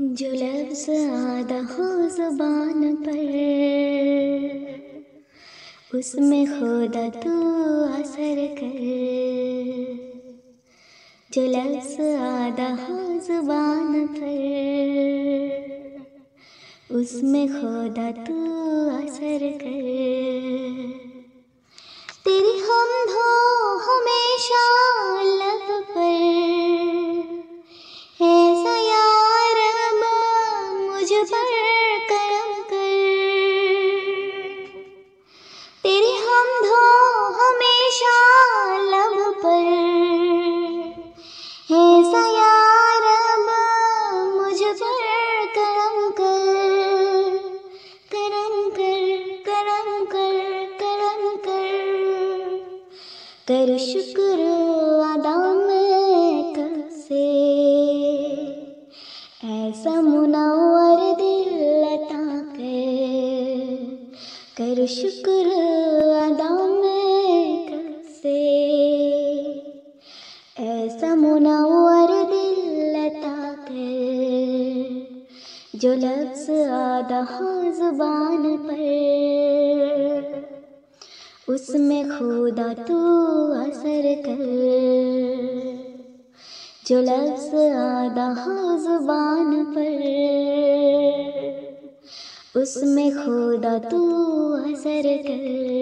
जो लफ्ज आदा हो ज़ुबान पर। उसमें खुदा तू असर कर। जो लफ्ज आदा हो ज़ुबान पर। उसमें खुदा तू असर कर। शुक्र अदा मैं कब से ऐसा मुनवर दिल अता कर कर शुक्र अदा मैं कब से ऐसा मुनवर दिल अता कर जो लफ्ज आदा ज़ुबान पर। उसमें खुदा तू असर कर। जो लफ्ज आदा हो ज़ुबान पर, उसमें खुदा तू असर कर।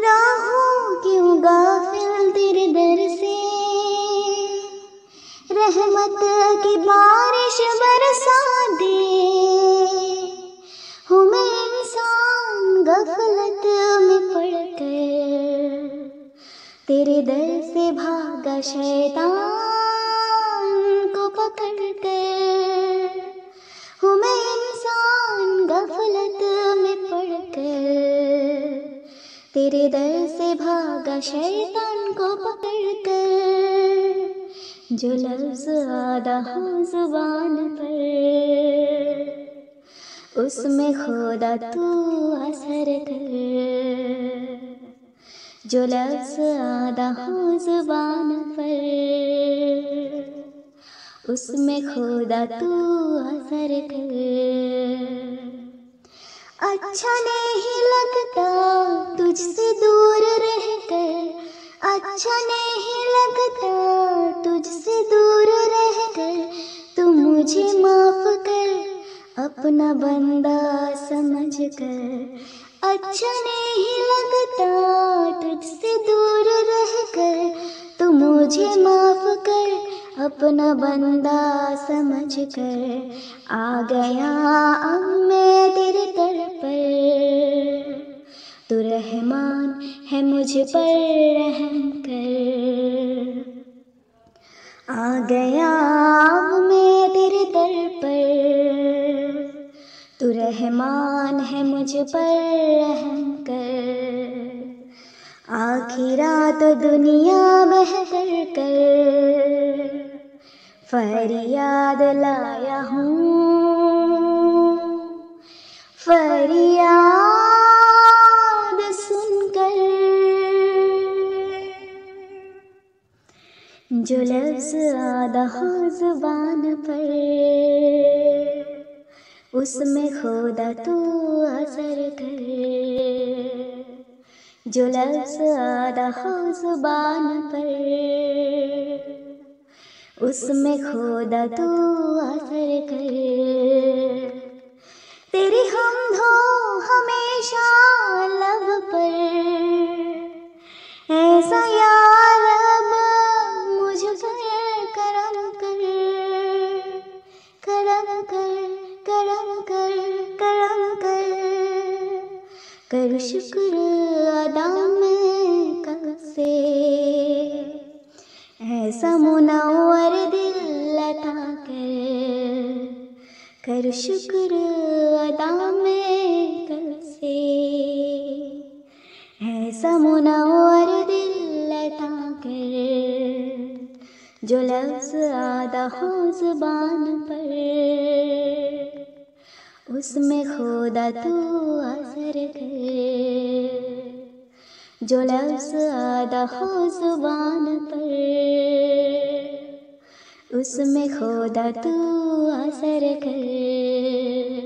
राहों क्यों गाफिल तेरे दर से? रहमत की बारिश बरसा दे। तेरे दर से भागा शैतान को पकड़ कर। हूँ मैं इंसान गफलत में पड़कर। तेरे दर से भागा शैतान को पकड़ कर। जो लफ्ज आदा हो ज़ुबान पर, उसमें खुदा तू असर कर जो लफ्ज आदा हो ज़ुबान पर। उसमें खुदा तू असर कर। अच्छा नहीं लगता तुझसे दूर रह कर अच्छा नहीं लगता तुझसे दूर रह कर तू मुझे माफ़ कर, अपना बंदा समझ कर अच्छा नहीं लगता तुझसे दूर रह कर तू मुझे माफ़ कर, अपना बंदा समझ कर आ गया अब मैं तेरे दर पर। तू रहमान है मुझ पर रहम कर। आ गया अब मैं तेरे दर तू रहमान है मुझ पर रहम कर आखिरा तो दुनिया बेहतर कर फरियाद लाया हूँ। फरियाद सुनकर जो लफ्ज हो ज़ुबान पर उसमें खुदा तू असर कर। जो लफ्ज आदा हो ज़ुबान पर। उसमें खुदा तू असर कर। तेरी हम धो हमेशा लब पर। ऐसा यार अब मुझ पर करम कर करम कर। करम कर करम कर कर शुक्र अदा मैं कब से ऐसा मुनवर दिल अता कर कर, शुक्र अदा मैं कब से ऐसा मुनवर दिल अता कर, जो लफ्ज आदा हो ज़ुबान पर। उसमें खुदा तू असर कर। जो लफ्स आदा हो ज़ुबान पर, उसमें खुदा तू असर कर।